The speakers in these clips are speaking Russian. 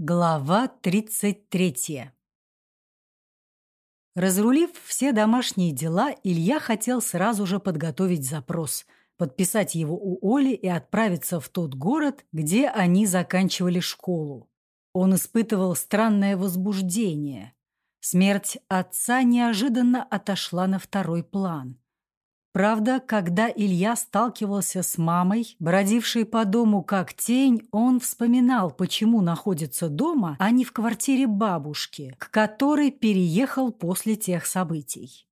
Глава 33 Разрулив все домашние дела, Илья хотел сразу же подготовить запрос, подписать его у Оли и отправиться в тот город, где они заканчивали школу. Он испытывал странное возбуждение. Смерть отца неожиданно отошла на второй план – Правда, когда Илья сталкивался с мамой, бродившей по дому как тень, он вспоминал, почему находится дома, а не в квартире бабушки, к которой переехал после тех событий.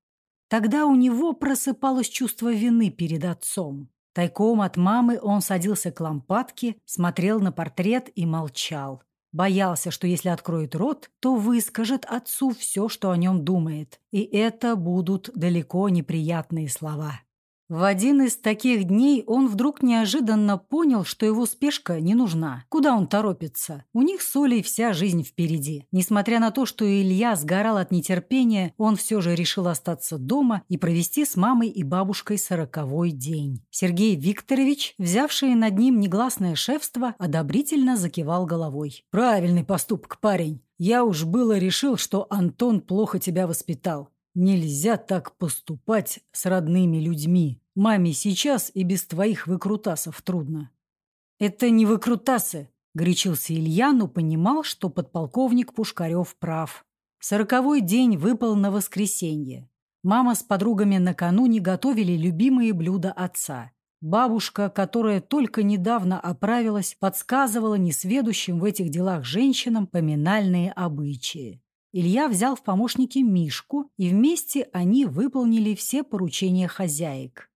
Тогда у него просыпалось чувство вины перед отцом. Тайком от мамы он садился к лампадке, смотрел на портрет и молчал. Боялся, что если откроет рот, то выскажет отцу все, что о нем думает. И это будут далеко неприятные слова. В один из таких дней он вдруг неожиданно понял, что его спешка не нужна. Куда он торопится? У них с Олей вся жизнь впереди. Несмотря на то, что Илья сгорал от нетерпения, он все же решил остаться дома и провести с мамой и бабушкой сороковой день. Сергей Викторович, взявший над ним негласное шефство, одобрительно закивал головой. «Правильный поступок, парень. Я уж было решил, что Антон плохо тебя воспитал. Нельзя так поступать с родными людьми. Маме сейчас и без твоих выкрутасов трудно. Это не выкрутасы, горячился Илья, но понимал, что подполковник Пушкарев прав. Сороковой день выпал на воскресенье. Мама с подругами накануне готовили любимые блюда отца. Бабушка, которая только недавно оправилась, подсказывала несведущим в этих делах женщинам поминальные обычаи. Илья взял в помощники Мишку, и вместе они выполнили все поручения хозяек.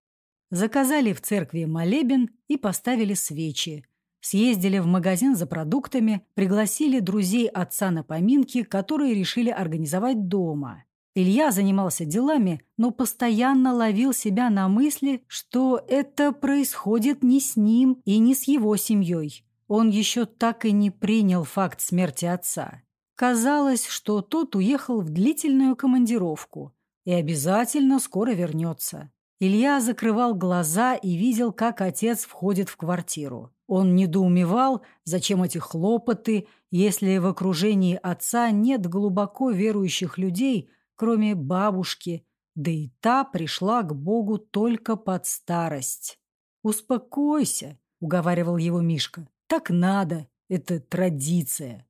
Заказали в церкви молебен и поставили свечи. Съездили в магазин за продуктами, пригласили друзей отца на поминки, которые решили организовать дома. Илья занимался делами, но постоянно ловил себя на мысли, что это происходит не с ним и не с его семьей. Он еще так и не принял факт смерти отца. Казалось, что тот уехал в длительную командировку и обязательно скоро вернется. Илья закрывал глаза и видел, как отец входит в квартиру. Он недоумевал, зачем эти хлопоты, если в окружении отца нет глубоко верующих людей, кроме бабушки, да и та пришла к Богу только под старость. «Успокойся», — уговаривал его Мишка. «Так надо, это традиция».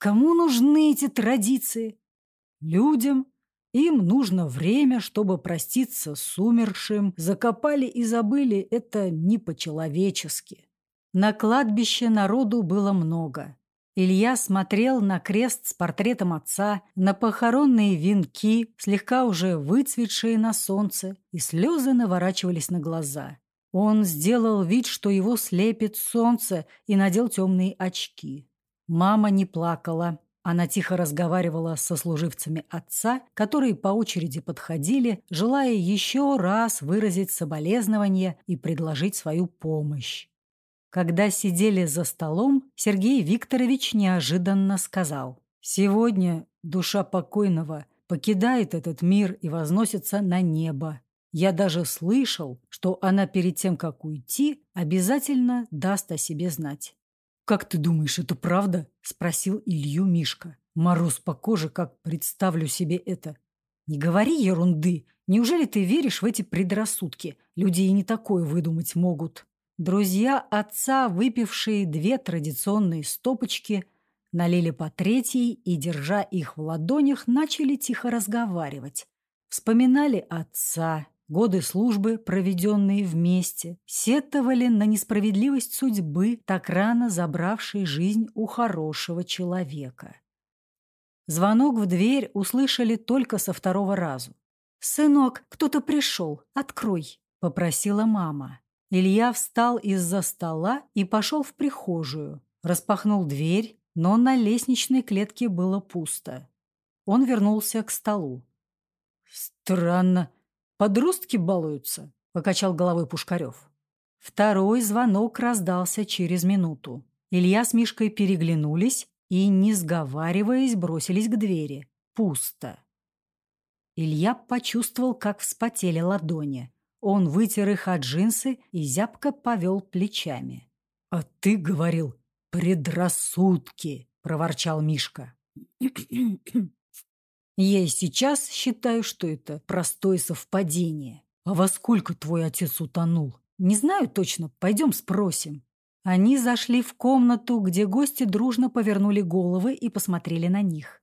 Кому нужны эти традиции? Людям. Им нужно время, чтобы проститься с умершим. Закопали и забыли это не по-человечески. На кладбище народу было много. Илья смотрел на крест с портретом отца, на похоронные венки, слегка уже выцветшие на солнце, и слезы наворачивались на глаза. Он сделал вид, что его слепит солнце, и надел темные очки. Мама не плакала. Она тихо разговаривала со служивцами отца, которые по очереди подходили, желая еще раз выразить соболезнование и предложить свою помощь. Когда сидели за столом, Сергей Викторович неожиданно сказал, «Сегодня душа покойного покидает этот мир и возносится на небо. Я даже слышал, что она перед тем, как уйти, обязательно даст о себе знать. «Как ты думаешь, это правда?» — спросил Илью Мишка. «Мороз по коже, как представлю себе это». «Не говори ерунды. Неужели ты веришь в эти предрассудки? Люди и не такое выдумать могут». Друзья отца, выпившие две традиционные стопочки, налили по третьей и, держа их в ладонях, начали тихо разговаривать. Вспоминали отца, Годы службы, проведенные вместе, сетовали на несправедливость судьбы, так рано забравшей жизнь у хорошего человека. Звонок в дверь услышали только со второго разу. «Сынок, кто-то пришел, открой», — попросила мама. Илья встал из-за стола и пошел в прихожую. Распахнул дверь, но на лестничной клетке было пусто. Он вернулся к столу. «Странно», Подростки балуются, покачал головой Пушкарев. Второй звонок раздался через минуту. Илья с Мишкой переглянулись и, не сговариваясь, бросились к двери. Пусто. Илья почувствовал, как вспотели ладони. Он вытер их от джинсы и зябко повел плечами. «А ты говорил, предрассудки!» — проворчал Мишка. «Я и сейчас считаю, что это простое совпадение. А во сколько твой отец утонул? Не знаю точно, пойдем спросим». Они зашли в комнату, где гости дружно повернули головы и посмотрели на них.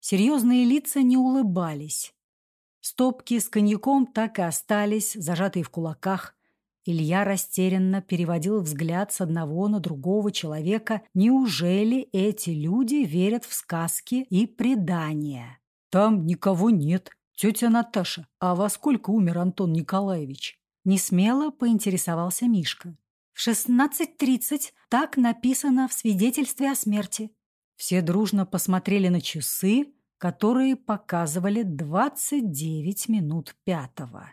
Серьезные лица не улыбались. Стопки с коньяком так и остались, зажатые в кулаках. Илья растерянно переводил взгляд с одного на другого человека. Неужели эти люди верят в сказки и предания? «Там никого нет. Тетя Наташа, а во сколько умер Антон Николаевич?» Несмело поинтересовался Мишка. «В шестнадцать тридцать. Так написано в свидетельстве о смерти». Все дружно посмотрели на часы, которые показывали 29 минут пятого.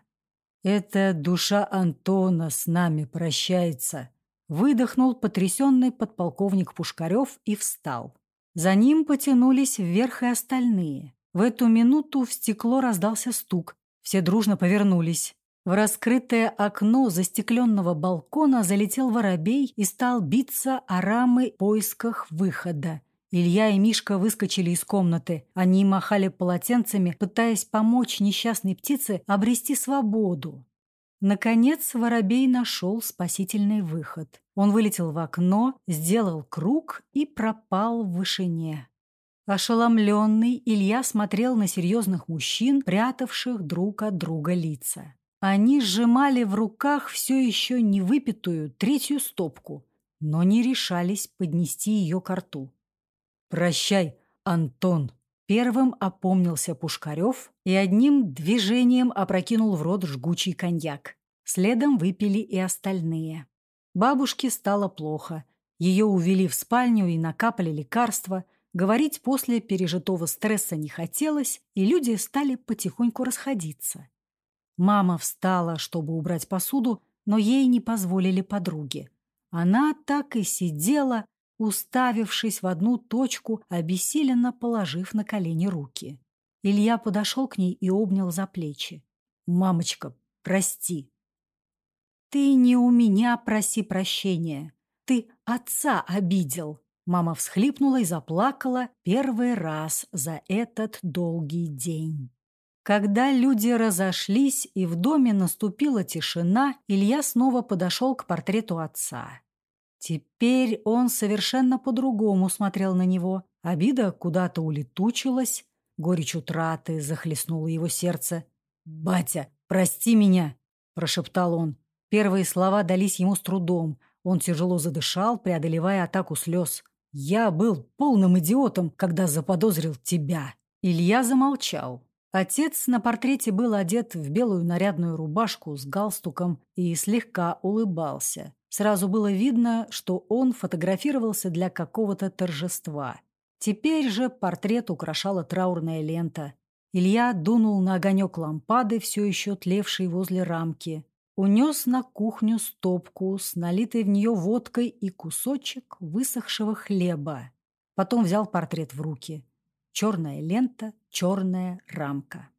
«Это душа Антона с нами прощается», — выдохнул потрясенный подполковник Пушкарев и встал. За ним потянулись вверх и остальные. В эту минуту в стекло раздался стук. Все дружно повернулись. В раскрытое окно застекленного балкона залетел воробей и стал биться о рамы в поисках выхода. Илья и Мишка выскочили из комнаты. Они махали полотенцами, пытаясь помочь несчастной птице обрести свободу. Наконец воробей нашел спасительный выход. Он вылетел в окно, сделал круг и пропал в вышине. Ошеломленный, Илья смотрел на серьезных мужчин, прятавших друг от друга лица. Они сжимали в руках все еще не выпитую третью стопку, но не решались поднести ее к рту. «Прощай, Антон!» Первым опомнился Пушкарев и одним движением опрокинул в рот жгучий коньяк. Следом выпили и остальные. Бабушке стало плохо. Ее увели в спальню и накапали лекарства. Говорить после пережитого стресса не хотелось, и люди стали потихоньку расходиться. Мама встала, чтобы убрать посуду, но ей не позволили подруги. Она так и сидела, уставившись в одну точку, обессиленно положив на колени руки. Илья подошел к ней и обнял за плечи. «Мамочка, прости». «Ты не у меня проси прощения. Ты отца обидел». Мама всхлипнула и заплакала первый раз за этот долгий день. Когда люди разошлись и в доме наступила тишина, Илья снова подошел к портрету отца. Теперь он совершенно по-другому смотрел на него. Обида куда-то улетучилась, горечь утраты захлестнула его сердце. «Батя, прости меня!» – прошептал он. Первые слова дались ему с трудом. Он тяжело задышал, преодолевая атаку слез. «Я был полным идиотом, когда заподозрил тебя!» Илья замолчал. Отец на портрете был одет в белую нарядную рубашку с галстуком и слегка улыбался. Сразу было видно, что он фотографировался для какого-то торжества. Теперь же портрет украшала траурная лента. Илья дунул на огонек лампады, все еще тлевшей возле рамки. Унес на кухню стопку с налитой в нее водкой и кусочек высохшего хлеба. Потом взял портрет в руки. Черная лента, черная рамка.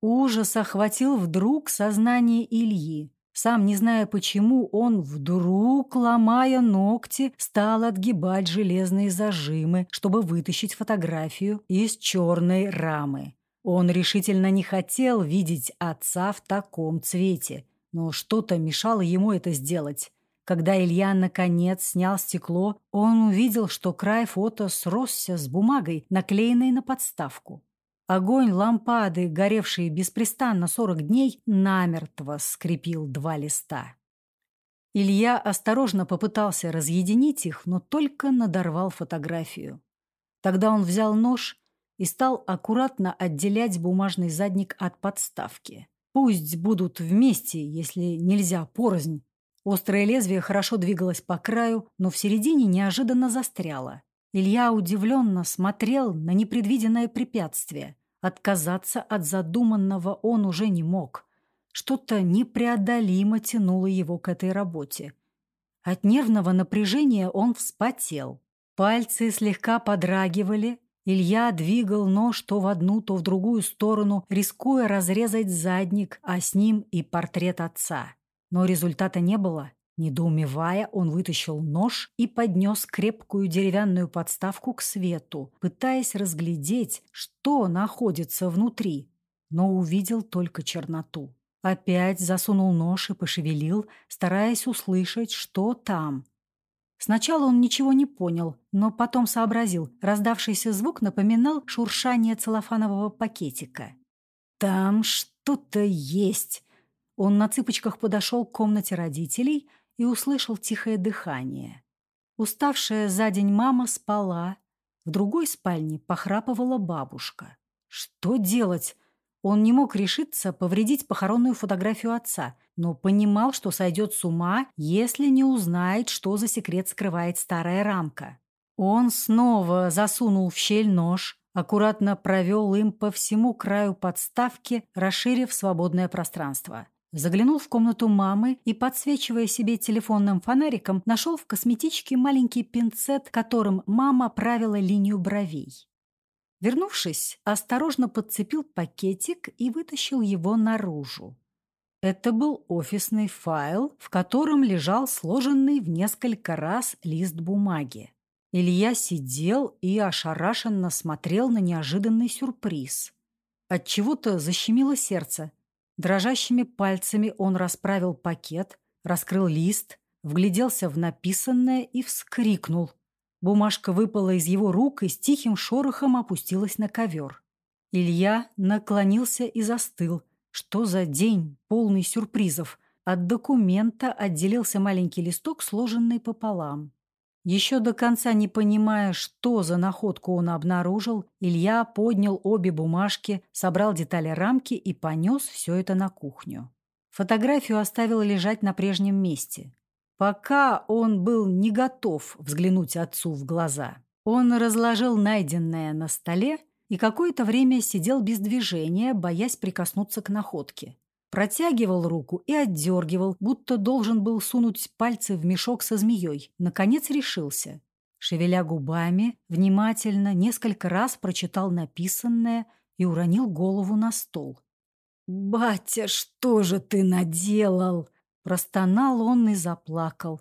Ужас охватил вдруг сознание Ильи. Сам не зная почему, он вдруг, ломая ногти, стал отгибать железные зажимы, чтобы вытащить фотографию из черной рамы. Он решительно не хотел видеть отца в таком цвете, но что-то мешало ему это сделать. Когда Илья наконец снял стекло, он увидел, что край фото сросся с бумагой, наклеенной на подставку. Огонь лампады, горевший беспрестанно сорок дней, намертво скрепил два листа. Илья осторожно попытался разъединить их, но только надорвал фотографию. Тогда он взял нож и стал аккуратно отделять бумажный задник от подставки. Пусть будут вместе, если нельзя порознь. Острое лезвие хорошо двигалось по краю, но в середине неожиданно застряло. Илья удивленно смотрел на непредвиденное препятствие. Отказаться от задуманного он уже не мог. Что-то непреодолимо тянуло его к этой работе. От нервного напряжения он вспотел. Пальцы слегка подрагивали. Илья двигал нож то в одну, то в другую сторону, рискуя разрезать задник, а с ним и портрет отца. Но результата не было. Недоумевая, он вытащил нож и поднес крепкую деревянную подставку к свету, пытаясь разглядеть, что находится внутри, но увидел только черноту. Опять засунул нож и пошевелил, стараясь услышать, что там. Сначала он ничего не понял, но потом сообразил. Раздавшийся звук напоминал шуршание целлофанового пакетика. «Там что-то есть!» Он на цыпочках подошел к комнате родителей и услышал тихое дыхание. Уставшая за день мама спала. В другой спальне похрапывала бабушка. Что делать? Он не мог решиться повредить похоронную фотографию отца, но понимал, что сойдет с ума, если не узнает, что за секрет скрывает старая рамка. Он снова засунул в щель нож, аккуратно провел им по всему краю подставки, расширив свободное пространство. Заглянул в комнату мамы и, подсвечивая себе телефонным фонариком, нашел в косметичке маленький пинцет, которым мама правила линию бровей. Вернувшись, осторожно подцепил пакетик и вытащил его наружу. Это был офисный файл, в котором лежал сложенный в несколько раз лист бумаги. Илья сидел и ошарашенно смотрел на неожиданный сюрприз. От чего то защемило сердце. Дрожащими пальцами он расправил пакет, раскрыл лист, вгляделся в написанное и вскрикнул. Бумажка выпала из его рук и с тихим шорохом опустилась на ковер. Илья наклонился и застыл. Что за день, полный сюрпризов? От документа отделился маленький листок, сложенный пополам. Еще до конца не понимая, что за находку он обнаружил, Илья поднял обе бумажки, собрал детали рамки и понес все это на кухню. Фотографию оставил лежать на прежнем месте. Пока он был не готов взглянуть отцу в глаза, он разложил найденное на столе и какое-то время сидел без движения, боясь прикоснуться к находке. Протягивал руку и отдергивал, будто должен был сунуть пальцы в мешок со змеей. Наконец решился. Шевеля губами, внимательно несколько раз прочитал написанное и уронил голову на стол. «Батя, что же ты наделал?» Простонал он и заплакал.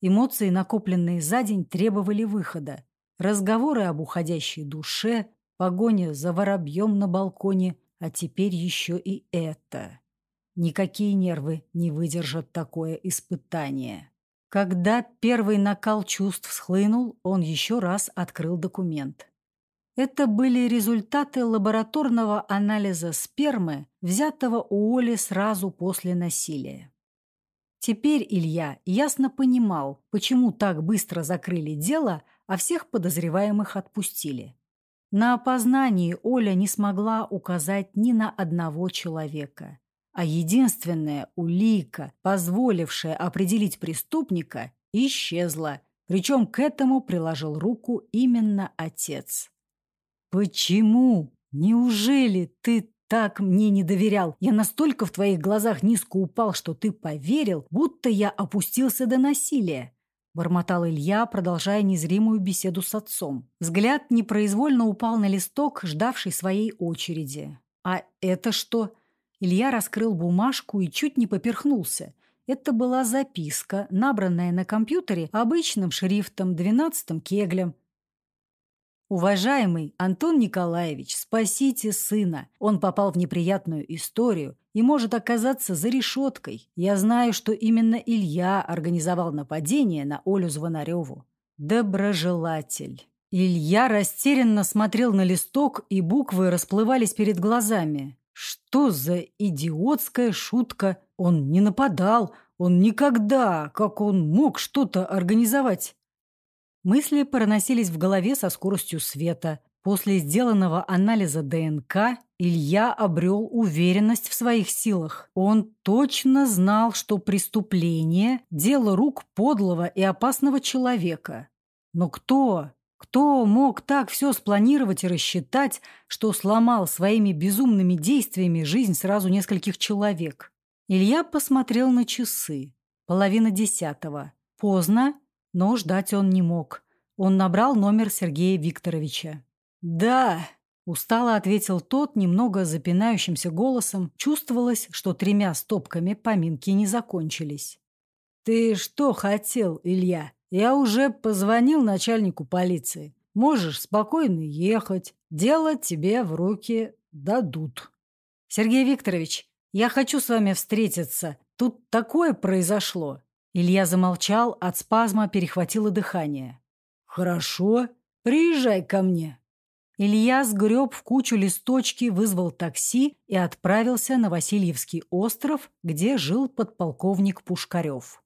Эмоции, накопленные за день, требовали выхода. Разговоры об уходящей душе, погоня за воробьем на балконе, а теперь еще и это. Никакие нервы не выдержат такое испытание. Когда первый накал чувств схлынул, он еще раз открыл документ. Это были результаты лабораторного анализа спермы, взятого у Оли сразу после насилия. Теперь Илья ясно понимал, почему так быстро закрыли дело, а всех подозреваемых отпустили. На опознании Оля не смогла указать ни на одного человека а единственная улика, позволившая определить преступника, исчезла, причем к этому приложил руку именно отец. «Почему? Неужели ты так мне не доверял? Я настолько в твоих глазах низко упал, что ты поверил, будто я опустился до насилия», бормотал Илья, продолжая незримую беседу с отцом. Взгляд непроизвольно упал на листок, ждавший своей очереди. «А это что?» Илья раскрыл бумажку и чуть не поперхнулся. Это была записка, набранная на компьютере обычным шрифтом двенадцатым кеглем. «Уважаемый Антон Николаевич, спасите сына. Он попал в неприятную историю и может оказаться за решеткой. Я знаю, что именно Илья организовал нападение на Олю Звонареву. Доброжелатель». Илья растерянно смотрел на листок, и буквы расплывались перед глазами. Что за идиотская шутка? Он не нападал, он никогда, как он мог что-то организовать? Мысли проносились в голове со скоростью света. После сделанного анализа ДНК Илья обрел уверенность в своих силах. Он точно знал, что преступление – дело рук подлого и опасного человека. Но кто? Кто мог так все спланировать и рассчитать, что сломал своими безумными действиями жизнь сразу нескольких человек? Илья посмотрел на часы. Половина десятого. Поздно, но ждать он не мог. Он набрал номер Сергея Викторовича. «Да», — устало ответил тот, немного запинающимся голосом. Чувствовалось, что тремя стопками поминки не закончились. «Ты что хотел, Илья? Я уже позвонил начальнику полиции. Можешь спокойно ехать. Дело тебе в руки дадут». «Сергей Викторович, я хочу с вами встретиться. Тут такое произошло». Илья замолчал, от спазма перехватило дыхание. «Хорошо, приезжай ко мне». Илья сгреб в кучу листочки, вызвал такси и отправился на Васильевский остров, где жил подполковник Пушкарев.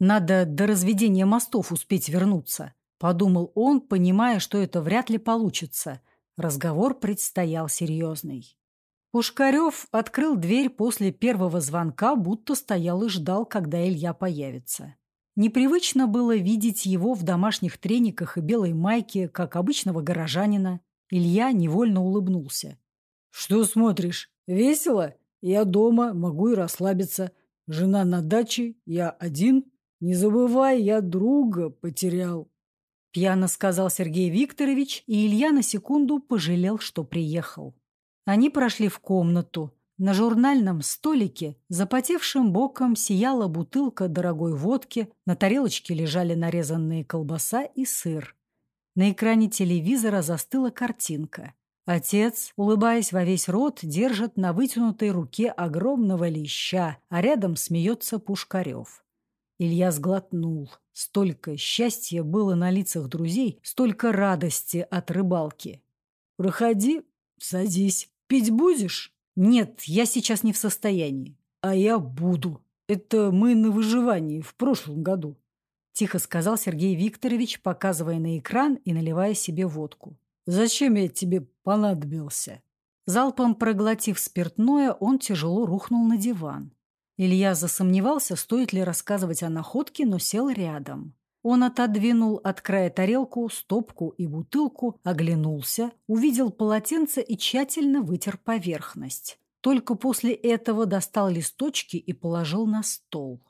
«Надо до разведения мостов успеть вернуться», — подумал он, понимая, что это вряд ли получится. Разговор предстоял серьезный. Пушкарев открыл дверь после первого звонка, будто стоял и ждал, когда Илья появится. Непривычно было видеть его в домашних трениках и белой майке, как обычного горожанина. Илья невольно улыбнулся. «Что смотришь? Весело? Я дома, могу и расслабиться. Жена на даче, я один. Не забывай, я друга потерял». Пьяно сказал Сергей Викторович, и Илья на секунду пожалел, что приехал. Они прошли в комнату. На журнальном столике, запотевшим боком, сияла бутылка дорогой водки, на тарелочке лежали нарезанные колбаса и сыр. На экране телевизора застыла картинка. Отец, улыбаясь во весь рот, держит на вытянутой руке огромного леща, а рядом смеется Пушкарев. Илья сглотнул. Столько счастья было на лицах друзей, столько радости от рыбалки. «Проходи, садись. Пить будешь?» «Нет, я сейчас не в состоянии». «А я буду. Это мы на выживании в прошлом году. Тихо сказал Сергей Викторович, показывая на экран и наливая себе водку. «Зачем я тебе понадобился?» Залпом проглотив спиртное, он тяжело рухнул на диван. Илья засомневался, стоит ли рассказывать о находке, но сел рядом. Он отодвинул от края тарелку, стопку и бутылку, оглянулся, увидел полотенце и тщательно вытер поверхность. Только после этого достал листочки и положил на стол.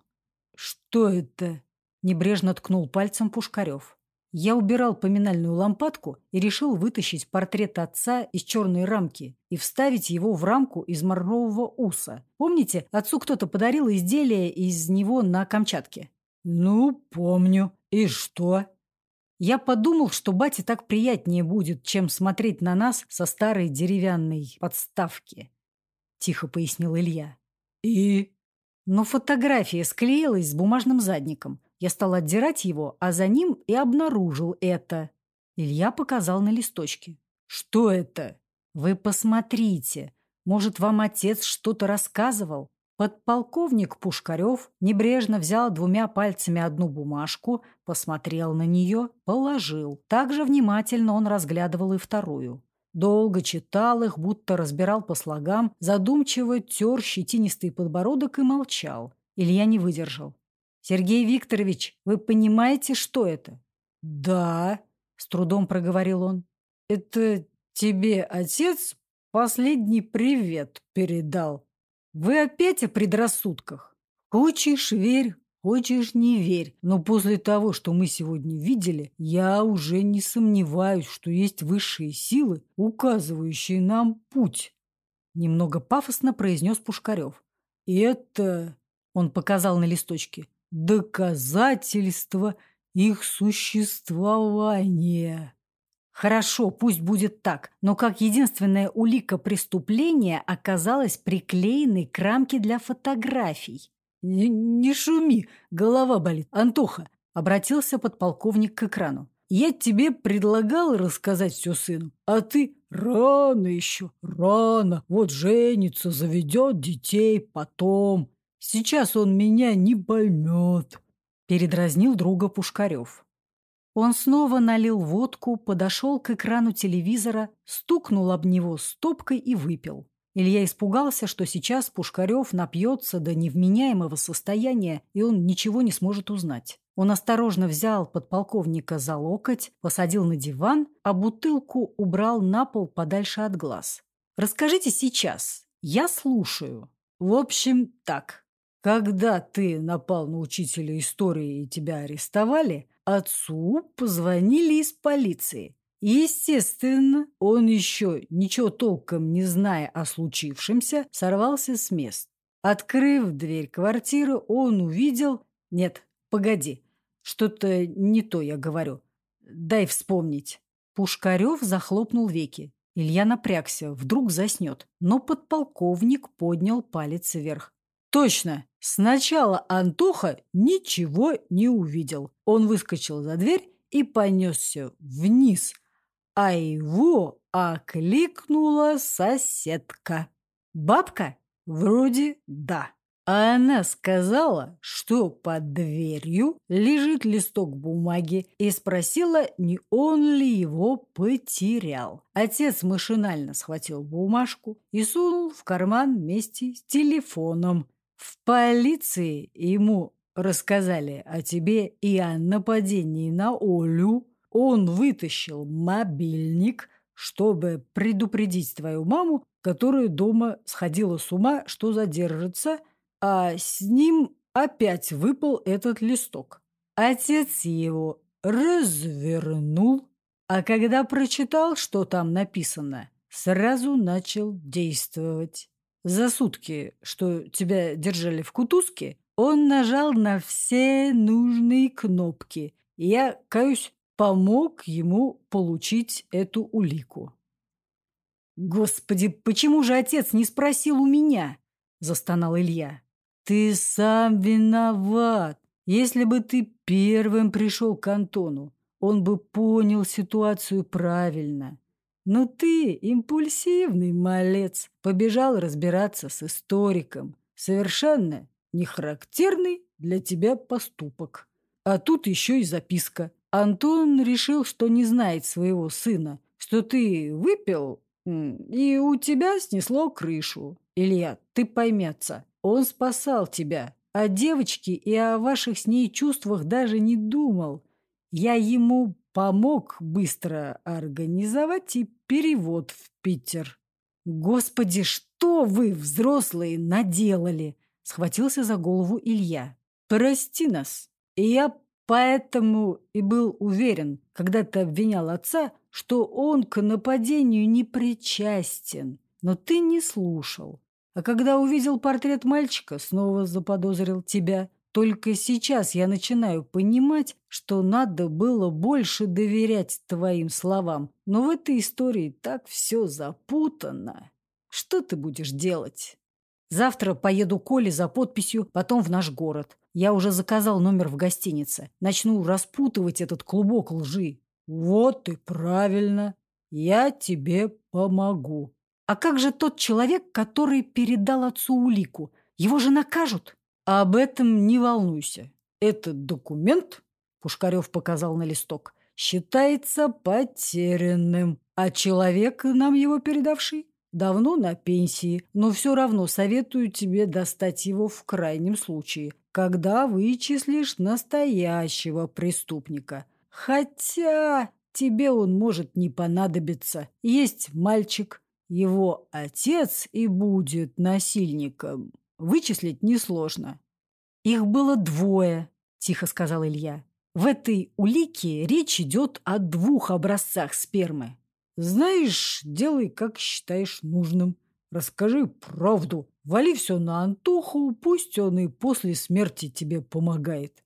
«Что это?» Небрежно ткнул пальцем Пушкарев. Я убирал поминальную лампадку и решил вытащить портрет отца из черной рамки и вставить его в рамку из моррового уса. Помните, отцу кто-то подарил изделие из него на Камчатке? Ну, помню. И что? Я подумал, что бате так приятнее будет, чем смотреть на нас со старой деревянной подставки. Тихо пояснил Илья. И? Но фотография склеилась с бумажным задником. Я стал отдирать его, а за ним и обнаружил это. Илья показал на листочке. «Что это?» «Вы посмотрите. Может, вам отец что-то рассказывал?» Подполковник Пушкарев небрежно взял двумя пальцами одну бумажку, посмотрел на нее, положил. Также внимательно он разглядывал и вторую. Долго читал их, будто разбирал по слогам, задумчиво тер щетинистый подбородок и молчал. Илья не выдержал. «Сергей Викторович, вы понимаете, что это?» «Да», — с трудом проговорил он. «Это тебе отец последний привет передал. Вы опять о предрассудках. Хочешь — верь, хочешь — не верь. Но после того, что мы сегодня видели, я уже не сомневаюсь, что есть высшие силы, указывающие нам путь». Немного пафосно произнес Пушкарев. «Это...» — он показал на листочке доказательство их существования. Хорошо, пусть будет так, но как единственная улика преступления оказалась приклеенной к рамке для фотографий. «Не, не шуми, голова болит. Антоха!» — обратился подполковник к экрану. «Я тебе предлагал рассказать все сыну, а ты рано еще, рано. Вот женится, заведет детей, потом. Сейчас он меня не поймет», — передразнил друга Пушкарев. Он снова налил водку, подошел к экрану телевизора, стукнул об него стопкой и выпил. Илья испугался, что сейчас Пушкарев напьется до невменяемого состояния, и он ничего не сможет узнать. Он осторожно взял подполковника за локоть, посадил на диван, а бутылку убрал на пол подальше от глаз. «Расскажите сейчас. Я слушаю. В общем, так. Когда ты напал на учителя истории и тебя арестовали, отцу позвонили из полиции. Естественно, он еще, ничего толком не зная о случившемся, сорвался с мест. Открыв дверь квартиры, он увидел Нет, погоди. Что-то не то я говорю. Дай вспомнить. Пушкарев захлопнул веки. Илья напрягся, вдруг заснет. Но подполковник поднял палец вверх. Точно! Сначала Антоха ничего не увидел. Он выскочил за дверь и понесся вниз, а его окликнула соседка. Бабка? Вроде да. А она сказала, что под дверью лежит листок бумаги и спросила, не он ли его потерял. Отец машинально схватил бумажку и сунул в карман вместе с телефоном. В полиции ему рассказали о тебе и о нападении на Олю. Он вытащил мобильник, чтобы предупредить твою маму, которая дома сходила с ума, что задержится, а с ним опять выпал этот листок. Отец его развернул, а когда прочитал, что там написано, сразу начал действовать. За сутки, что тебя держали в кутузке, он нажал на все нужные кнопки. Я, каюсь, помог ему получить эту улику. «Господи, почему же отец не спросил у меня?» – застонал Илья. «Ты сам виноват. Если бы ты первым пришел к Антону, он бы понял ситуацию правильно. Но ты, импульсивный малец, побежал разбираться с историком. Совершенно Нехарактерный для тебя поступок. А тут еще и записка. Антон решил, что не знает своего сына, что ты выпил, и у тебя снесло крышу. Илья, ты поймется, он спасал тебя, а девочки и о ваших с ней чувствах даже не думал. Я ему помог быстро организовать и перевод в Питер. Господи, что вы, взрослые, наделали? Схватился за голову Илья. «Прости нас. Я поэтому и был уверен, когда ты обвинял отца, что он к нападению не причастен. Но ты не слушал. А когда увидел портрет мальчика, снова заподозрил тебя. Только сейчас я начинаю понимать, что надо было больше доверять твоим словам. Но в этой истории так все запутано. Что ты будешь делать?» Завтра поеду к Оле за подписью, потом в наш город. Я уже заказал номер в гостинице. Начну распутывать этот клубок лжи. Вот и правильно. Я тебе помогу. А как же тот человек, который передал отцу улику? Его же накажут? Об этом не волнуйся. Этот документ, Пушкарев показал на листок, считается потерянным. А человек, нам его передавший, давно на пенсии, но все равно советую тебе достать его в крайнем случае, когда вычислишь настоящего преступника. Хотя тебе он может не понадобиться. Есть мальчик, его отец и будет насильником. Вычислить несложно. Их было двое, тихо сказал Илья. В этой улике речь идет о двух образцах спермы. Знаешь, делай, как считаешь нужным. Расскажи правду. Вали все на Антоху, пусть он и после смерти тебе помогает.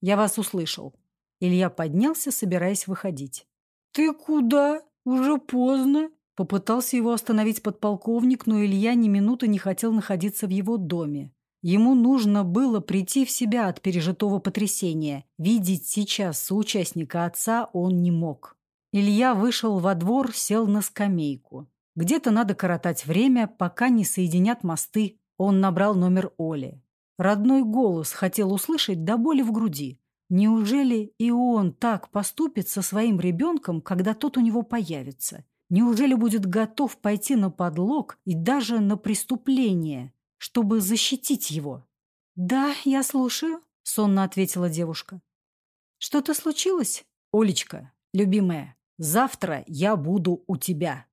Я вас услышал. Илья поднялся, собираясь выходить. Ты куда? Уже поздно. Попытался его остановить подполковник, но Илья ни минуты не хотел находиться в его доме. Ему нужно было прийти в себя от пережитого потрясения. Видеть сейчас соучастника отца он не мог. Илья вышел во двор, сел на скамейку. Где-то надо коротать время, пока не соединят мосты. Он набрал номер Оли. Родной голос хотел услышать до боли в груди. Неужели и он так поступит со своим ребенком, когда тот у него появится? Неужели будет готов пойти на подлог и даже на преступление, чтобы защитить его? «Да, я слушаю», — сонно ответила девушка. «Что-то случилось?» «Олечка, любимая, Завтра я буду у тебя.